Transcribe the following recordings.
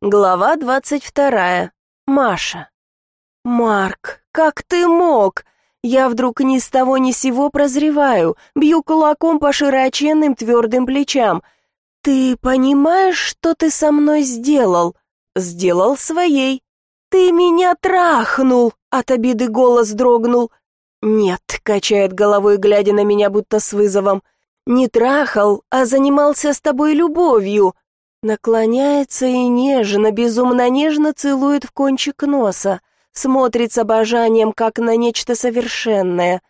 Глава двадцать вторая. Маша. «Марк, как ты мог?» Я вдруг ни с того ни сего прозреваю, бью кулаком по широченным твердым плечам. «Ты понимаешь, что ты со мной сделал?» «Сделал своей». «Ты меня трахнул!» — от обиды голос дрогнул. «Нет», — качает головой, глядя на меня будто с вызовом. «Не трахал, а занимался с тобой любовью. Наклоняется и нежно, безумно нежно целует в кончик носа, смотрит с обожанием, как на нечто совершенное.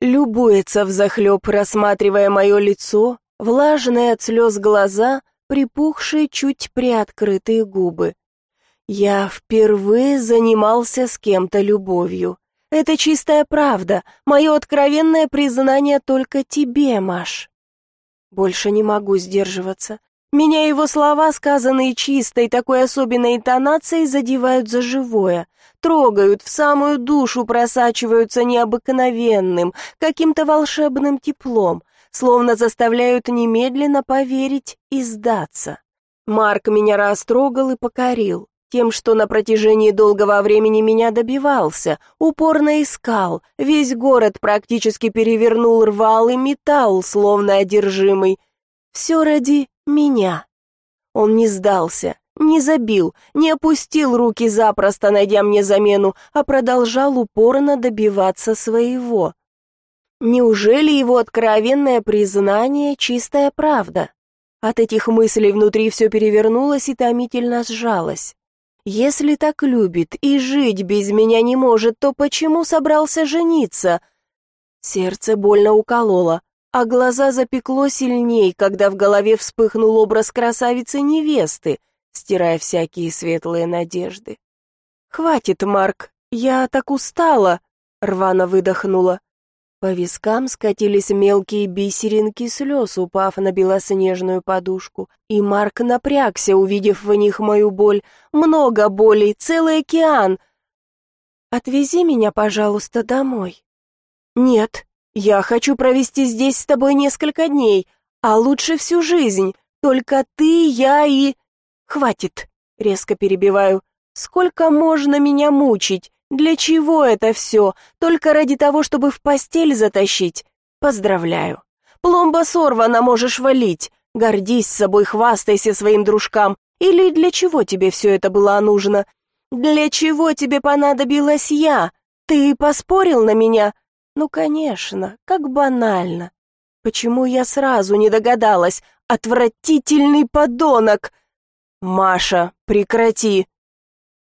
Любуется взахлеб, рассматривая мое лицо, влажные от слез глаза, припухшие, чуть приоткрытые губы. Я впервые занимался с кем-то любовью. Это чистая правда, мое откровенное признание только тебе, Маш. Больше не могу сдерживаться. Меня его слова, сказанные чистой, такой особенной интонацией, задевают за живое, трогают, в самую душу просачиваются необыкновенным, каким-то волшебным теплом, словно заставляют немедленно поверить и сдаться. Марк меня растрогал и покорил, тем, что на протяжении долгого времени меня добивался, упорно искал, весь город практически перевернул, рвал и металл, словно одержимый. Все ради меня. Он не сдался, не забил, не опустил руки запросто, найдя мне замену, а продолжал упорно добиваться своего. Неужели его откровенное признание — чистая правда? От этих мыслей внутри все перевернулось и томительно сжалось. Если так любит и жить без меня не может, то почему собрался жениться? Сердце больно укололо а глаза запекло сильней, когда в голове вспыхнул образ красавицы-невесты, стирая всякие светлые надежды. «Хватит, Марк, я так устала!» — рвано выдохнула. По вискам скатились мелкие бисеринки слез, упав на белоснежную подушку, и Марк напрягся, увидев в них мою боль. Много боли, целый океан. «Отвези меня, пожалуйста, домой». «Нет», я хочу провести здесь с тобой несколько дней, а лучше всю жизнь. Только ты, я и... Хватит, резко перебиваю. Сколько можно меня мучить? Для чего это все? Только ради того, чтобы в постель затащить? Поздравляю. Пломба сорвана, можешь валить. Гордись собой, хвастайся своим дружкам. Или для чего тебе все это было нужно? Для чего тебе понадобилась я? Ты поспорил на меня? Ну, конечно, как банально. Почему я сразу не догадалась? Отвратительный подонок! Маша, прекрати!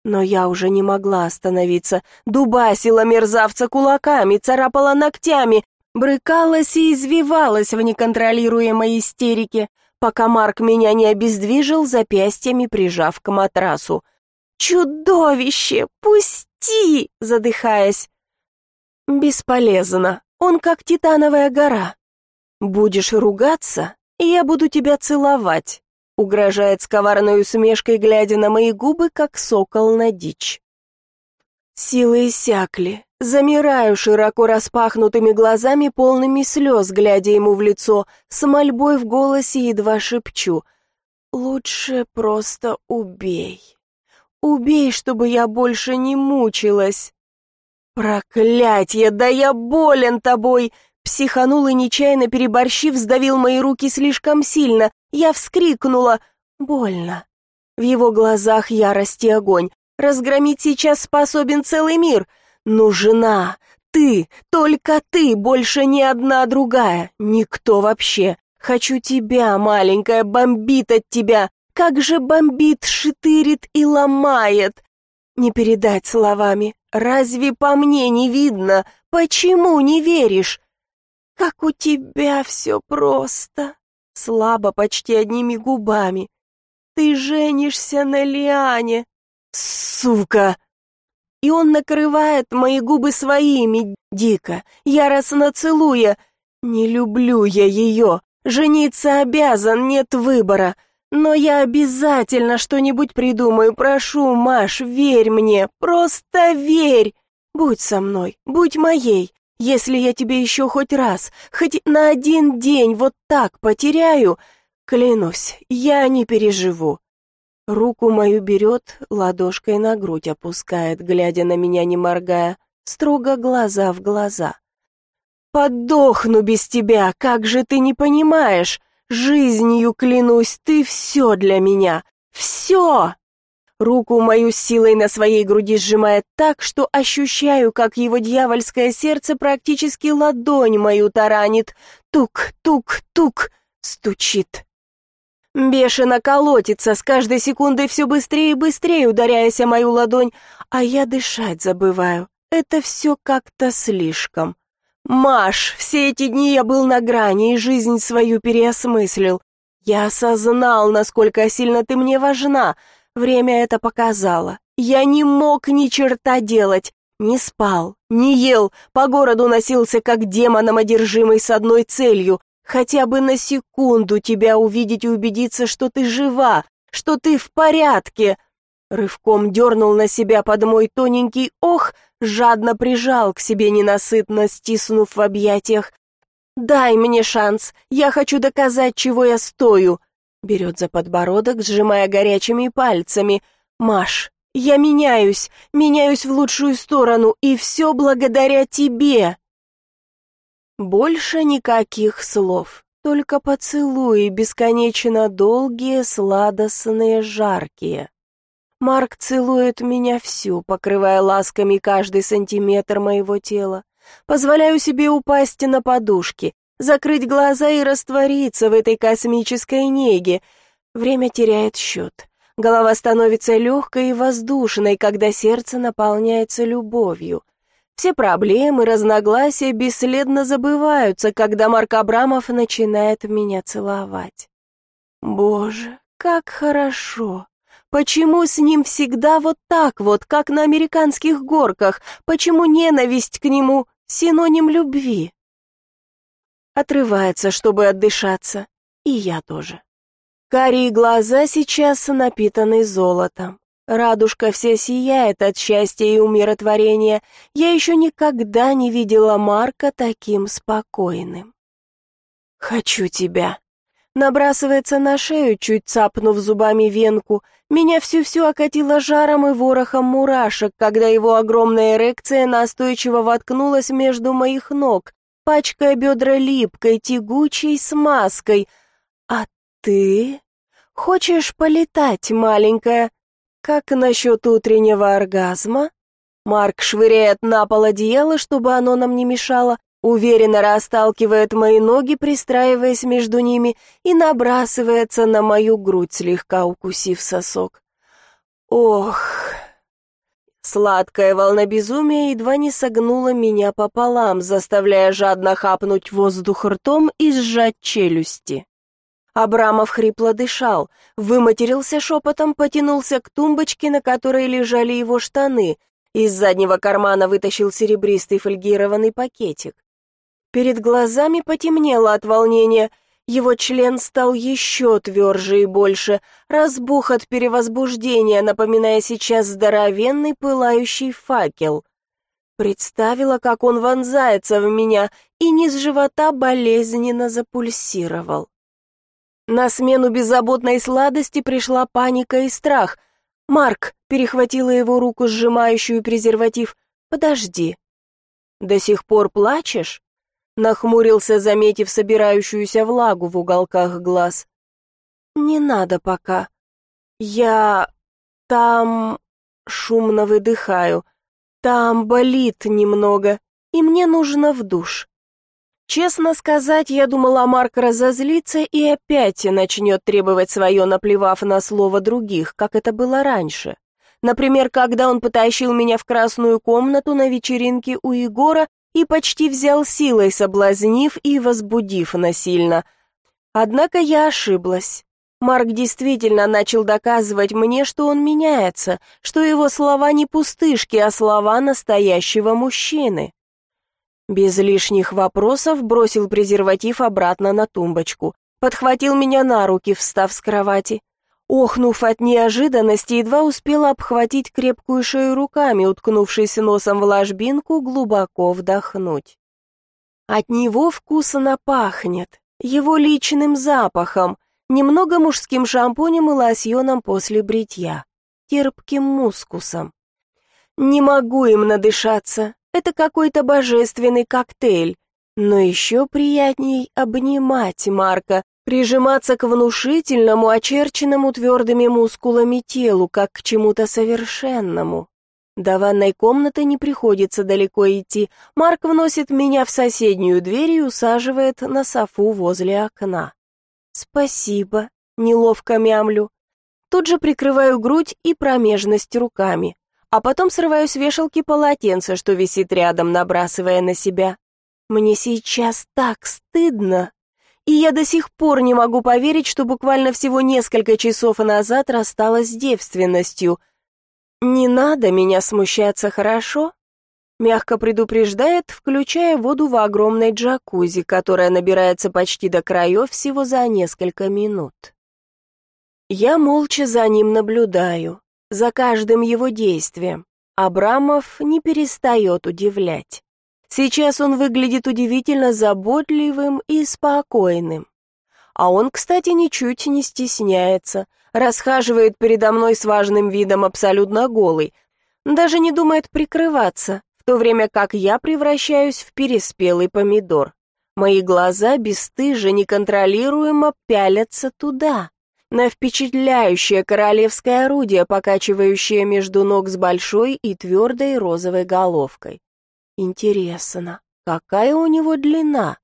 Но я уже не могла остановиться. Дубасила мерзавца кулаками, царапала ногтями, брыкалась и извивалась в неконтролируемой истерике, пока Марк меня не обездвижил запястьями, прижав к матрасу. «Чудовище! Пусти!» задыхаясь. «Бесполезно. Он как титановая гора. Будешь ругаться, я буду тебя целовать», угрожает с усмешкой, глядя на мои губы, как сокол на дичь. Силы иссякли. Замираю широко распахнутыми глазами, полными слез, глядя ему в лицо, с мольбой в голосе едва шепчу. «Лучше просто убей. Убей, чтобы я больше не мучилась». «Проклятье, да я болен тобой!» Психанул и нечаянно переборщив, сдавил мои руки слишком сильно. Я вскрикнула. Больно. В его глазах ярость и огонь. Разгромить сейчас способен целый мир. Ну, жена, ты, только ты, больше ни одна другая, никто вообще. Хочу тебя, маленькая, бомбит от тебя. Как же бомбит, шитырит и ломает. Не передать словами. Разве по мне не видно? Почему не веришь? Как у тебя все просто. Слабо, почти одними губами. Ты женишься на Лиане. Сука! И он накрывает мои губы своими, дико, яростно целуя. Не люблю я ее. Жениться обязан, нет выбора. Но я обязательно что-нибудь придумаю, прошу, Маш, верь мне, просто верь. Будь со мной, будь моей. Если я тебе еще хоть раз, хоть на один день вот так потеряю, клянусь, я не переживу. Руку мою берет, ладошкой на грудь опускает, глядя на меня, не моргая, строго глаза в глаза. «Подохну без тебя, как же ты не понимаешь? Жизнью клянусь, ты все для меня, все!» Руку мою силой на своей груди сжимает так, что ощущаю, как его дьявольское сердце практически ладонь мою таранит. Тук-тук-тук стучит. Бешено колотится, с каждой секундой все быстрее и быстрее ударяясь о мою ладонь, а я дышать забываю. Это все как-то слишком. Маш, все эти дни я был на грани и жизнь свою переосмыслил. Я осознал, насколько сильно ты мне важна, Время это показало. Я не мог ни черта делать. Не спал, не ел, по городу носился как демоном одержимый с одной целью — хотя бы на секунду тебя увидеть и убедиться, что ты жива, что ты в порядке. Рывком дернул на себя под мой тоненький ох, жадно прижал к себе ненасытно, стиснув в объятиях. «Дай мне шанс, я хочу доказать, чего я стою. Берет за подбородок, сжимая горячими пальцами. «Маш, я меняюсь, меняюсь в лучшую сторону, и все благодаря тебе!» Больше никаких слов, только поцелуи, бесконечно долгие, сладостные, жаркие. Марк целует меня всю, покрывая ласками каждый сантиметр моего тела. Позволяю себе упасть на подушки, закрыть глаза и раствориться в этой космической неге. Время теряет счет. Голова становится легкой и воздушной, когда сердце наполняется любовью. Все проблемы, разногласия бесследно забываются, когда Марк Абрамов начинает меня целовать. Боже, как хорошо! Почему с ним всегда вот так вот, как на американских горках? Почему ненависть к нему — синоним любви? отрывается, чтобы отдышаться, и я тоже. Карие глаза сейчас напитаны золотом. Радужка вся сияет от счастья и умиротворения. Я еще никогда не видела Марка таким спокойным. «Хочу тебя», набрасывается на шею, чуть цапнув зубами венку. Меня всю-всю окатило жаром и ворохом мурашек, когда его огромная эрекция настойчиво воткнулась между моих ног, пачкая бедра липкой, тягучей смазкой. А ты? Хочешь полетать, маленькая? Как насчет утреннего оргазма? Марк швыряет на пол одеяло, чтобы оно нам не мешало, уверенно расталкивает мои ноги, пристраиваясь между ними, и набрасывается на мою грудь, слегка укусив сосок. Ох, Сладкая волна безумия едва не согнула меня пополам, заставляя жадно хапнуть воздух ртом и сжать челюсти. Абрамов хрипло дышал, выматерился шепотом, потянулся к тумбочке, на которой лежали его штаны, из заднего кармана вытащил серебристый фольгированный пакетик. Перед глазами потемнело от волнения — его член стал еще тверже и больше, разбух от перевозбуждения, напоминая сейчас здоровенный пылающий факел. Представила, как он вонзается в меня, и низ живота болезненно запульсировал. На смену беззаботной сладости пришла паника и страх. «Марк!» — перехватила его руку, сжимающую презерватив. «Подожди». «До сих пор плачешь?» Нахмурился, заметив собирающуюся влагу в уголках глаз. «Не надо пока. Я... там...» Шумно выдыхаю. «Там болит немного, и мне нужно в душ». Честно сказать, я думала, Марк разозлится и опять начнет требовать свое, наплевав на слово других, как это было раньше. Например, когда он потащил меня в красную комнату на вечеринке у Егора и почти взял силой, соблазнив и возбудив насильно. Однако я ошиблась. Марк действительно начал доказывать мне, что он меняется, что его слова не пустышки, а слова настоящего мужчины. Без лишних вопросов бросил презерватив обратно на тумбочку, подхватил меня на руки, встав с кровати. Охнув от неожиданности, едва успела обхватить крепкую шею руками, уткнувшись носом в ложбинку, глубоко вдохнуть. От него вкусно пахнет, его личным запахом, немного мужским шампунем и лосьоном после бритья, терпким мускусом. Не могу им надышаться, это какой-то божественный коктейль, но еще приятней обнимать Марка, прижиматься к внушительному, очерченному твердыми мускулами телу, как к чему-то совершенному. До ванной комнаты не приходится далеко идти. Марк вносит меня в соседнюю дверь и усаживает на софу возле окна. «Спасибо», — неловко мямлю. Тут же прикрываю грудь и промежность руками, а потом срываю с вешалки полотенце, что висит рядом, набрасывая на себя. Мне сейчас так стыдно, и я до сих пор не могу поверить, что буквально всего несколько часов назад рассталась с девственностью — «Не надо меня смущаться, хорошо?» Мягко предупреждает, включая воду в огромной джакузи, которая набирается почти до краев всего за несколько минут. Я молча за ним наблюдаю, за каждым его действием. Абрамов не перестает удивлять. Сейчас он выглядит удивительно заботливым и спокойным. А он, кстати, ничуть не стесняется, расхаживает передо мной с важным видом абсолютно голый, даже не думает прикрываться, в то время как я превращаюсь в переспелый помидор. Мои глаза бесстыже, неконтролируемо пялятся туда, на впечатляющее королевское орудие, покачивающее между ног с большой и твердой розовой головкой. Интересно, какая у него длина?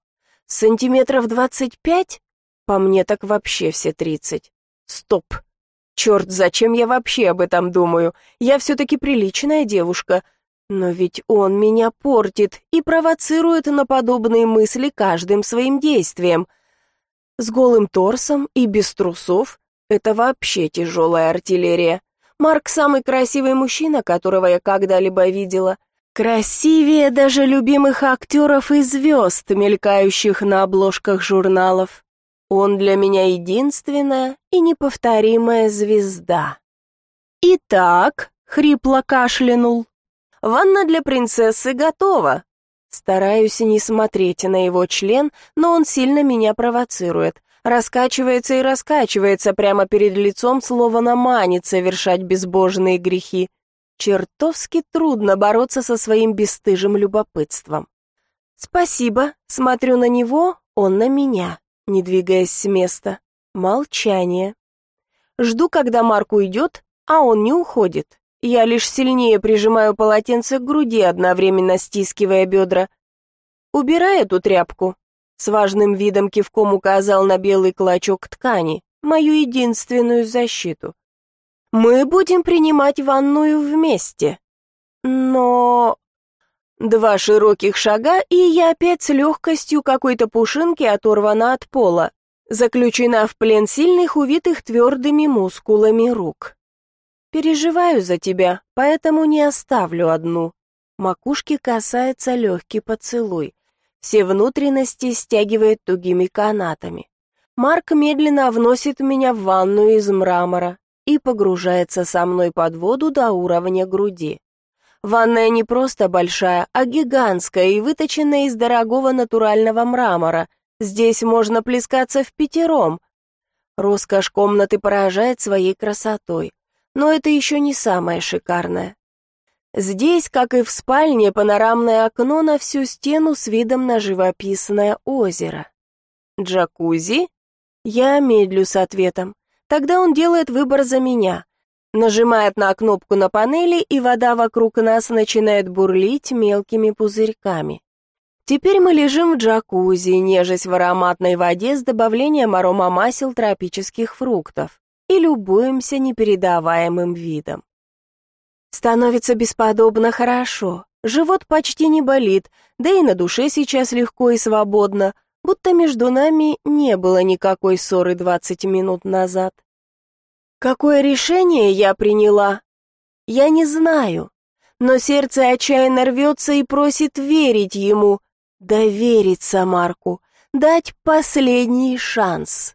Сантиметров двадцать пять? По мне так вообще все тридцать. Стоп. Черт, зачем я вообще об этом думаю? Я все-таки приличная девушка. Но ведь он меня портит и провоцирует на подобные мысли каждым своим действием. С голым торсом и без трусов — это вообще тяжелая артиллерия. Марк самый красивый мужчина, которого я когда-либо видела. Красивее даже любимых актеров и звезд, мелькающих на обложках журналов. Он для меня единственная и неповторимая звезда. «Итак», — хрипло кашлянул, — «ванна для принцессы готова». Стараюсь не смотреть на его член, но он сильно меня провоцирует. Раскачивается и раскачивается прямо перед лицом, словно манит совершать безбожные грехи. Чертовски трудно бороться со своим бесстыжим любопытством. «Спасибо», — смотрю на него, он на меня не двигаясь с места. Молчание. Жду, когда Марк уйдет, а он не уходит. Я лишь сильнее прижимаю полотенце к груди, одновременно стискивая бедра. «Убирай эту тряпку», — с важным видом кивком указал на белый клочок ткани, мою единственную защиту. «Мы будем принимать ванную вместе». «Но...» Два широких шага, и я опять с легкостью какой-то пушинки оторвана от пола, заключена в плен сильных, увитых твердыми мускулами рук. Переживаю за тебя, поэтому не оставлю одну. Макушки касается легкий поцелуй. Все внутренности стягивает тугими канатами. Марк медленно вносит меня в ванную из мрамора и погружается со мной под воду до уровня груди. Ванная не просто большая, а гигантская и выточенная из дорогого натурального мрамора. Здесь можно плескаться в пятером. Роскошь комнаты поражает своей красотой. Но это еще не самое шикарное. Здесь, как и в спальне, панорамное окно на всю стену с видом на живописное озеро. Джакузи? Я медлю с ответом. Тогда он делает выбор за меня. Нажимает на кнопку на панели, и вода вокруг нас начинает бурлить мелкими пузырьками. Теперь мы лежим в джакузи, нежесть в ароматной воде с добавлением аромамасел тропических фруктов и любуемся непередаваемым видом. Становится бесподобно хорошо, живот почти не болит, да и на душе сейчас легко и свободно, будто между нами не было никакой ссоры 20 минут назад. Какое решение я приняла? Я не знаю, но сердце отчаянно рвется и просит верить ему, довериться Марку, дать последний шанс.